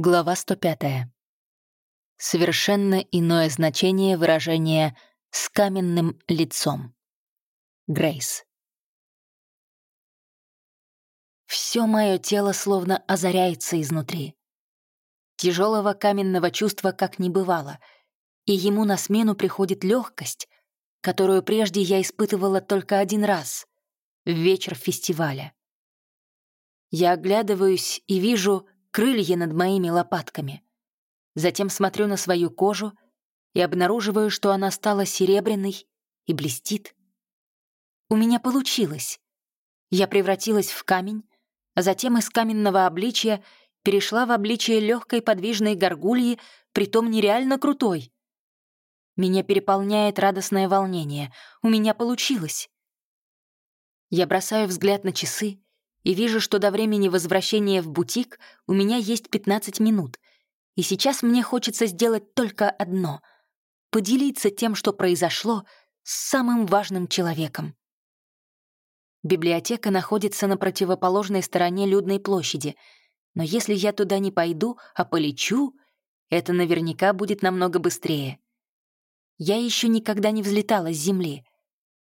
Глава 105. Совершенно иное значение выражения «с каменным лицом». Грейс. Все мое тело словно озаряется изнутри. Тяжелого каменного чувства как не бывало, и ему на смену приходит легкость, которую прежде я испытывала только один раз — в вечер фестиваля. Я оглядываюсь и вижу крылья над моими лопатками. Затем смотрю на свою кожу и обнаруживаю, что она стала серебряной и блестит. У меня получилось. Я превратилась в камень, а затем из каменного обличия перешла в обличие легкой подвижной горгульи, притом нереально крутой. Меня переполняет радостное волнение. У меня получилось. Я бросаю взгляд на часы и вижу, что до времени возвращения в бутик у меня есть 15 минут. И сейчас мне хочется сделать только одно — поделиться тем, что произошло, с самым важным человеком. Библиотека находится на противоположной стороне Людной площади, но если я туда не пойду, а полечу, это наверняка будет намного быстрее. Я еще никогда не взлетала с земли.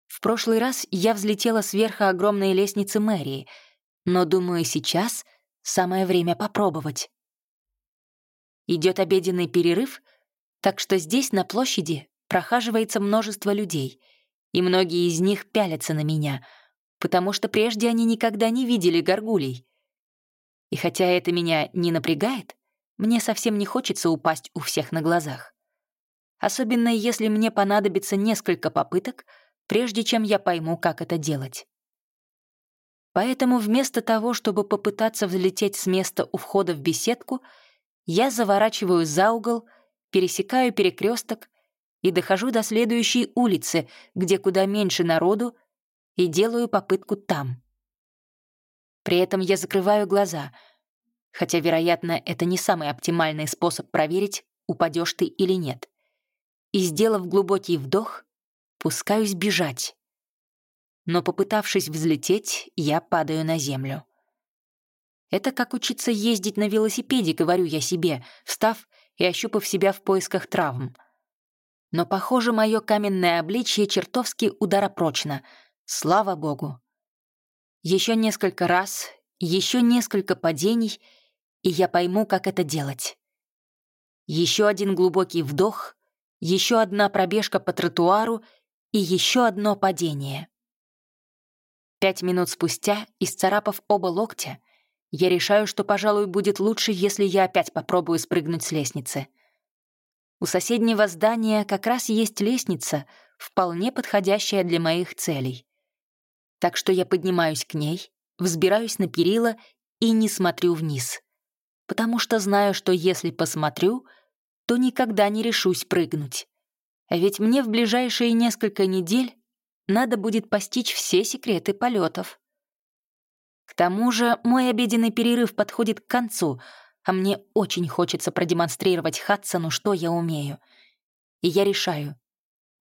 В прошлый раз я взлетела сверху огромной лестницы мэрии — но, думаю, сейчас самое время попробовать. Идет обеденный перерыв, так что здесь, на площади, прохаживается множество людей, и многие из них пялятся на меня, потому что прежде они никогда не видели горгулей. И хотя это меня не напрягает, мне совсем не хочется упасть у всех на глазах. Особенно если мне понадобится несколько попыток, прежде чем я пойму, как это делать. Поэтому вместо того, чтобы попытаться взлететь с места у входа в беседку, я заворачиваю за угол, пересекаю перекресток и дохожу до следующей улицы, где куда меньше народу, и делаю попытку там. При этом я закрываю глаза, хотя, вероятно, это не самый оптимальный способ проверить, упадешь ты или нет. И, сделав глубокий вдох, пускаюсь бежать но, попытавшись взлететь, я падаю на землю. Это как учиться ездить на велосипеде, говорю я себе, встав и ощупав себя в поисках травм. Но, похоже, мое каменное обличье чертовски ударопрочно. Слава богу. Еще несколько раз, еще несколько падений, и я пойму, как это делать. Еще один глубокий вдох, еще одна пробежка по тротуару и еще одно падение. Пять минут спустя, исцарапав оба локтя, я решаю, что, пожалуй, будет лучше, если я опять попробую спрыгнуть с лестницы. У соседнего здания как раз есть лестница, вполне подходящая для моих целей. Так что я поднимаюсь к ней, взбираюсь на перила и не смотрю вниз. Потому что знаю, что если посмотрю, то никогда не решусь прыгнуть. А ведь мне в ближайшие несколько недель надо будет постичь все секреты полетов. К тому же мой обеденный перерыв подходит к концу, а мне очень хочется продемонстрировать Хадсону, что я умею. И я решаю,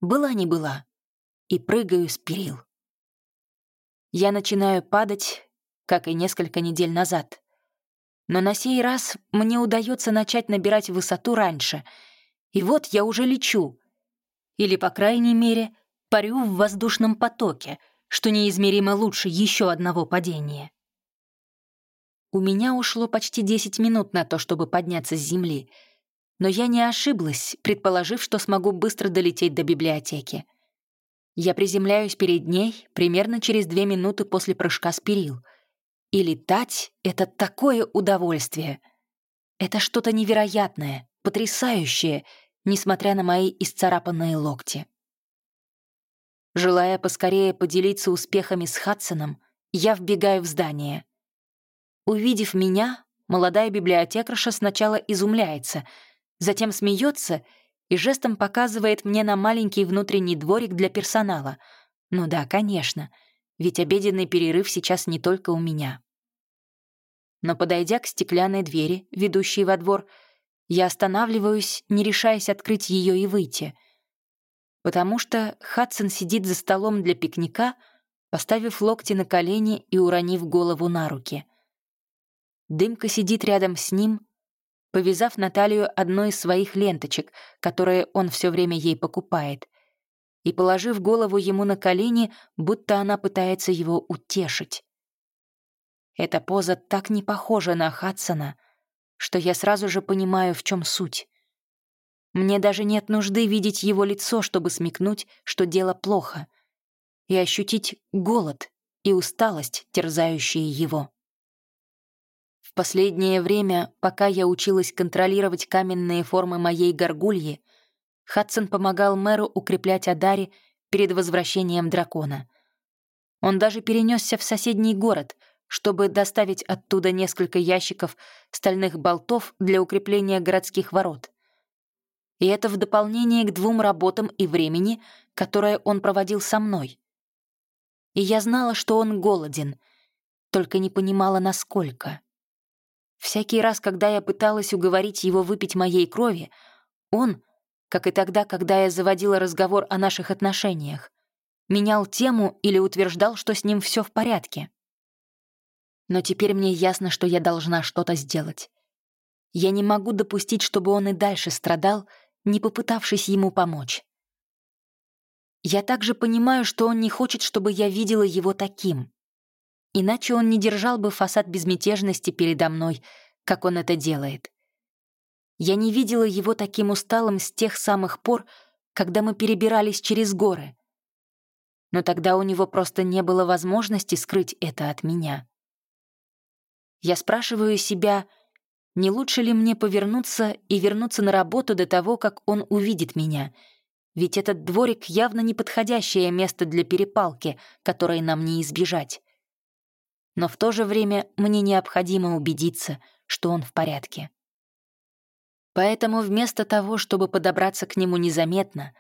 была не была, и прыгаю с перил. Я начинаю падать, как и несколько недель назад. Но на сей раз мне удается начать набирать высоту раньше. И вот я уже лечу. Или, по крайней мере, парю в воздушном потоке, что неизмеримо лучше еще одного падения. У меня ушло почти 10 минут на то, чтобы подняться с земли, но я не ошиблась, предположив, что смогу быстро долететь до библиотеки. Я приземляюсь перед ней примерно через две минуты после прыжка с перил. И летать — это такое удовольствие. Это что-то невероятное, потрясающее, несмотря на мои исцарапанные локти. Желая поскорее поделиться успехами с Хадсоном, я вбегаю в здание. Увидев меня, молодая библиотекарша сначала изумляется, затем смеется и жестом показывает мне на маленький внутренний дворик для персонала. Ну да, конечно, ведь обеденный перерыв сейчас не только у меня. Но подойдя к стеклянной двери, ведущей во двор, я останавливаюсь, не решаясь открыть ее и выйти — потому что Хадсон сидит за столом для пикника, поставив локти на колени и уронив голову на руки. Дымка сидит рядом с ним, повязав на талию одной из своих ленточек, которые он все время ей покупает, и положив голову ему на колени, будто она пытается его утешить. Эта поза так не похожа на Хадсона, что я сразу же понимаю, в чем суть. Мне даже нет нужды видеть его лицо, чтобы смекнуть, что дело плохо, и ощутить голод и усталость, терзающие его. В последнее время, пока я училась контролировать каменные формы моей горгульи, Хадсон помогал мэру укреплять Адари перед возвращением дракона. Он даже перенесся в соседний город — чтобы доставить оттуда несколько ящиков стальных болтов для укрепления городских ворот. И это в дополнение к двум работам и времени, которое он проводил со мной. И я знала, что он голоден, только не понимала, насколько. Всякий раз, когда я пыталась уговорить его выпить моей крови, он, как и тогда, когда я заводила разговор о наших отношениях, менял тему или утверждал, что с ним все в порядке. Но теперь мне ясно, что я должна что-то сделать. Я не могу допустить, чтобы он и дальше страдал, не попытавшись ему помочь. Я также понимаю, что он не хочет, чтобы я видела его таким. Иначе он не держал бы фасад безмятежности передо мной, как он это делает. Я не видела его таким усталым с тех самых пор, когда мы перебирались через горы. Но тогда у него просто не было возможности скрыть это от меня. Я спрашиваю себя, не лучше ли мне повернуться и вернуться на работу до того, как он увидит меня, ведь этот дворик явно неподходящее место для перепалки, которой нам не избежать. Но в то же время мне необходимо убедиться, что он в порядке. Поэтому вместо того, чтобы подобраться к нему незаметно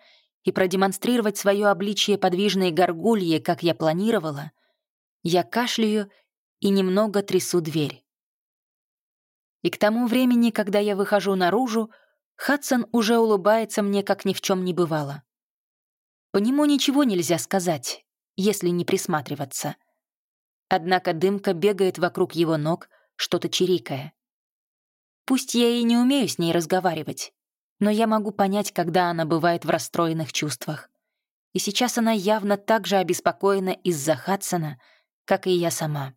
и продемонстрировать свое обличие подвижной горгульи, как я планировала, я кашляю и немного трясу дверь. И к тому времени, когда я выхожу наружу, Хадсон уже улыбается мне, как ни в чем не бывало. По нему ничего нельзя сказать, если не присматриваться. Однако дымка бегает вокруг его ног, что-то чирикая. Пусть я и не умею с ней разговаривать, но я могу понять, когда она бывает в расстроенных чувствах. И сейчас она явно так же обеспокоена из-за Хадсона, как и я сама.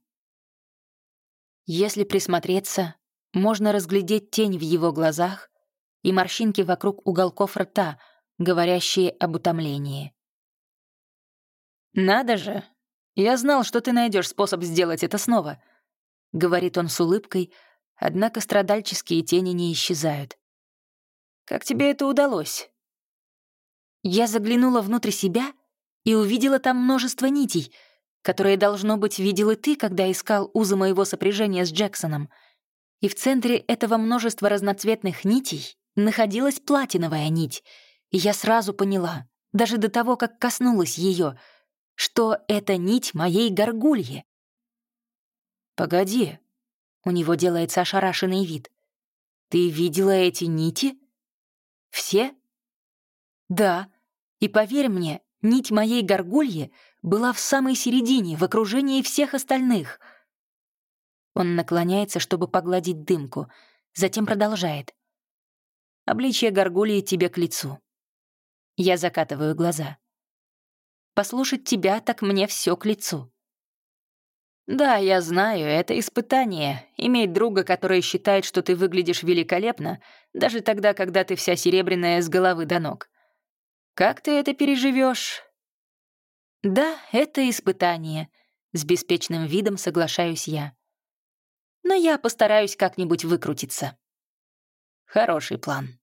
Если присмотреться, можно разглядеть тень в его глазах и морщинки вокруг уголков рта, говорящие об утомлении. «Надо же! Я знал, что ты найдешь способ сделать это снова», — говорит он с улыбкой, однако страдальческие тени не исчезают. «Как тебе это удалось?» Я заглянула внутрь себя и увидела там множество нитей — которые, должно быть, видел и ты, когда искал узы моего сопряжения с Джексоном. И в центре этого множества разноцветных нитей находилась платиновая нить, и я сразу поняла, даже до того, как коснулась ее, что это нить моей горгульи. «Погоди», — у него делается ошарашенный вид. «Ты видела эти нити? Все?» «Да, и поверь мне, нить моей горгульи — была в самой середине, в окружении всех остальных. Он наклоняется, чтобы погладить дымку, затем продолжает. Обличье горгулии тебе к лицу. Я закатываю глаза. Послушать тебя, так мне все к лицу. Да, я знаю, это испытание. Иметь друга, который считает, что ты выглядишь великолепно, даже тогда, когда ты вся серебряная с головы до ног. Как ты это переживешь? Да, это испытание. С беспечным видом соглашаюсь я. Но я постараюсь как-нибудь выкрутиться. Хороший план.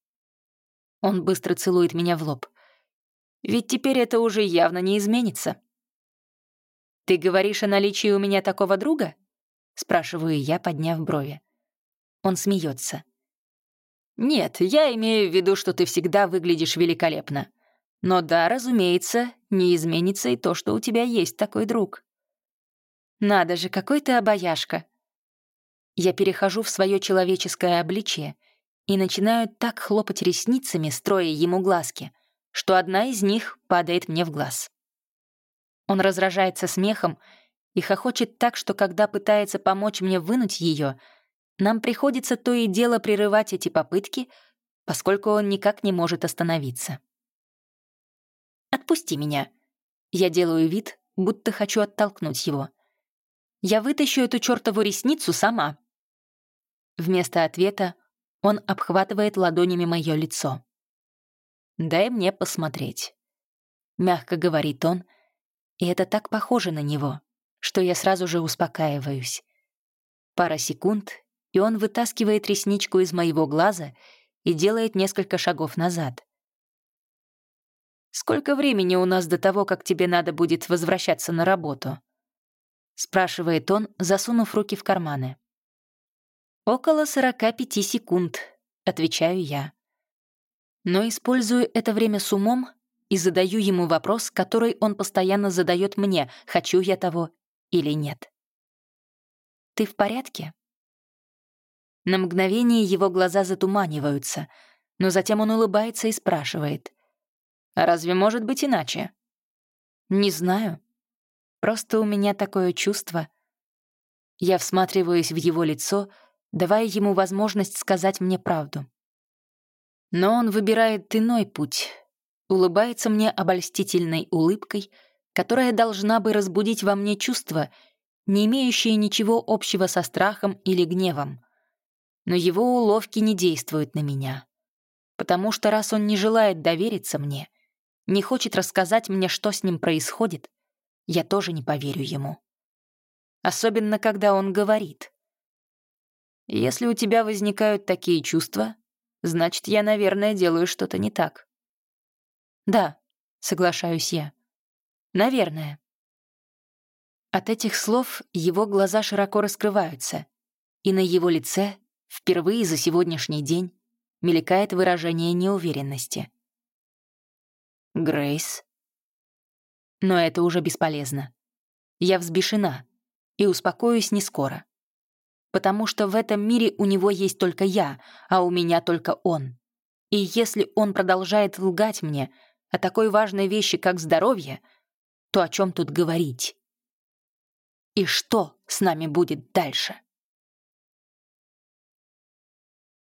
Он быстро целует меня в лоб. Ведь теперь это уже явно не изменится. «Ты говоришь о наличии у меня такого друга?» Спрашиваю я, подняв брови. Он смеется. «Нет, я имею в виду, что ты всегда выглядишь великолепно. Но да, разумеется, не изменится и то, что у тебя есть такой друг. Надо же, какой ты обаяшка. Я перехожу в свое человеческое обличие и начинаю так хлопать ресницами, строя ему глазки, что одна из них падает мне в глаз. Он разражается смехом и хохочет так, что когда пытается помочь мне вынуть ее, нам приходится то и дело прерывать эти попытки, поскольку он никак не может остановиться. «Отпусти меня». Я делаю вид, будто хочу оттолкнуть его. «Я вытащу эту чертову ресницу сама». Вместо ответа он обхватывает ладонями мое лицо. «Дай мне посмотреть», — мягко говорит он, и это так похоже на него, что я сразу же успокаиваюсь. Пара секунд, и он вытаскивает ресничку из моего глаза и делает несколько шагов назад. «Сколько времени у нас до того, как тебе надо будет возвращаться на работу?» — спрашивает он, засунув руки в карманы. «Около сорока пяти секунд», — отвечаю я. Но использую это время с умом и задаю ему вопрос, который он постоянно задает мне, хочу я того или нет. «Ты в порядке?» На мгновение его глаза затуманиваются, но затем он улыбается и спрашивает. «А разве может быть иначе?» «Не знаю. Просто у меня такое чувство». Я всматриваюсь в его лицо, давая ему возможность сказать мне правду. Но он выбирает иной путь, улыбается мне обольстительной улыбкой, которая должна бы разбудить во мне чувства, не имеющие ничего общего со страхом или гневом. Но его уловки не действуют на меня. Потому что раз он не желает довериться мне, не хочет рассказать мне, что с ним происходит, я тоже не поверю ему. Особенно, когда он говорит. «Если у тебя возникают такие чувства, значит, я, наверное, делаю что-то не так». «Да», — соглашаюсь я. «Наверное». От этих слов его глаза широко раскрываются, и на его лице впервые за сегодняшний день мелькает выражение неуверенности. «Грейс?» Но это уже бесполезно. Я взбешена и успокоюсь не скоро. Потому что в этом мире у него есть только я, а у меня только он. И если он продолжает лгать мне, о такой важной вещи, как здоровье, то о чем тут говорить? И что с нами будет дальше?